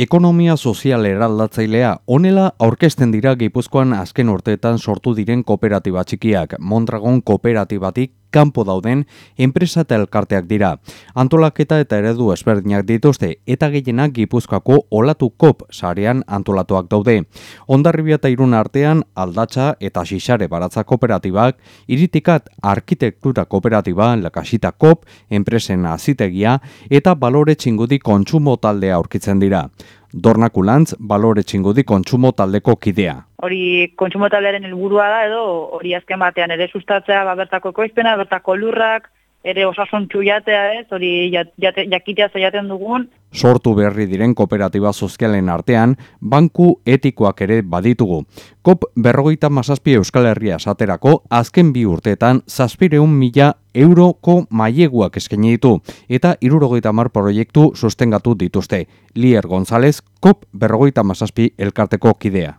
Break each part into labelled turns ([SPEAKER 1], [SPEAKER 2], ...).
[SPEAKER 1] Ekonomia sozial eraldatzailea onela aurkezten dira Gipuzkoan azken urteetan sortu diren kooperatiba txikiak. Mondragon kooperatibatik kanpo dauden enpresa eta elkarteak dira. Antolaketa eta eredu ezberdinak dituzte eta gehienak Gipuzkoako olatu kop sarean antolatuak daude. Ondarribia eta irun artean aldatza eta xixare baratza kooperatibak, iritikat arkitektura kooperatiba, lakasita kop, enpresen azitegia eta balore txingudi kontsumo taldea aurkitzen dira. Dornakulantz balore txingudi kontsumo taldeko kidea.
[SPEAKER 2] Hori kontsumo taldearen helburua da edo hori azken batean ere sustatzea ba bertako ekoizpena, bertako lurrak, ere osasun txuiatea ez, hori jate, jakitea zaiaten dugun.
[SPEAKER 1] Sortu berri diren kooperatiba sozialen artean, banku etikoak ere baditugu. Kop berrogeita mazazpi Euskal Herria esaterako azken bi urteetan zazpireun mila euroko maileguak eskaini ditu eta irurogeita mar proiektu sostengatu dituzte. Lier González, Kop berrogeita mazazpi elkarteko kidea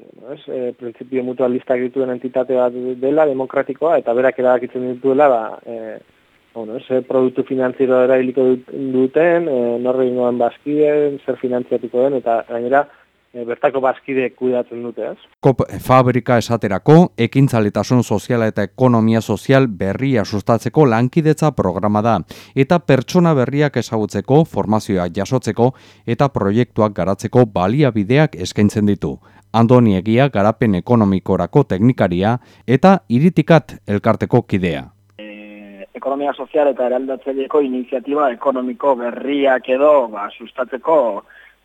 [SPEAKER 3] eh, es, eh, prinsipio mutualista dituen entitate bat dela, demokratikoa, eta berak erabakitzen dituela, ba, eh, bueno, es, eh, produktu finanziero erailiko duten, eh, norre ingoan bazkien, zer finantziatuko den, eta gainera, e, bertako bazkide kudatzen dute, ez?
[SPEAKER 1] Kop fabrika esaterako, ekintzaletasun soziala eta ekonomia sozial berria sustatzeko lankidetza programa da, eta pertsona berriak ezagutzeko, formazioa jasotzeko, eta proiektuak garatzeko baliabideak eskaintzen ditu. Andoni Egia garapen ekonomikorako teknikaria eta iritikat elkarteko kidea.
[SPEAKER 4] E, ekonomia sozial eta eraldatzaileko iniziatiba ekonomiko berriak edo ba, sustatzeko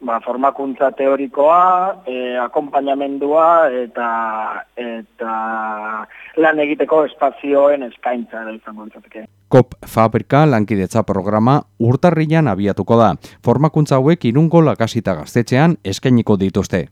[SPEAKER 4] ba, formakuntza teorikoa, e, akompainamendua eta eta lan egiteko espazioen eskaintza edo izango ditzateke.
[SPEAKER 1] Kop Fabrika lankidetza programa urtarrilan abiatuko da. Formakuntza hauek irungo lakasita gaztetxean eskainiko dituzte.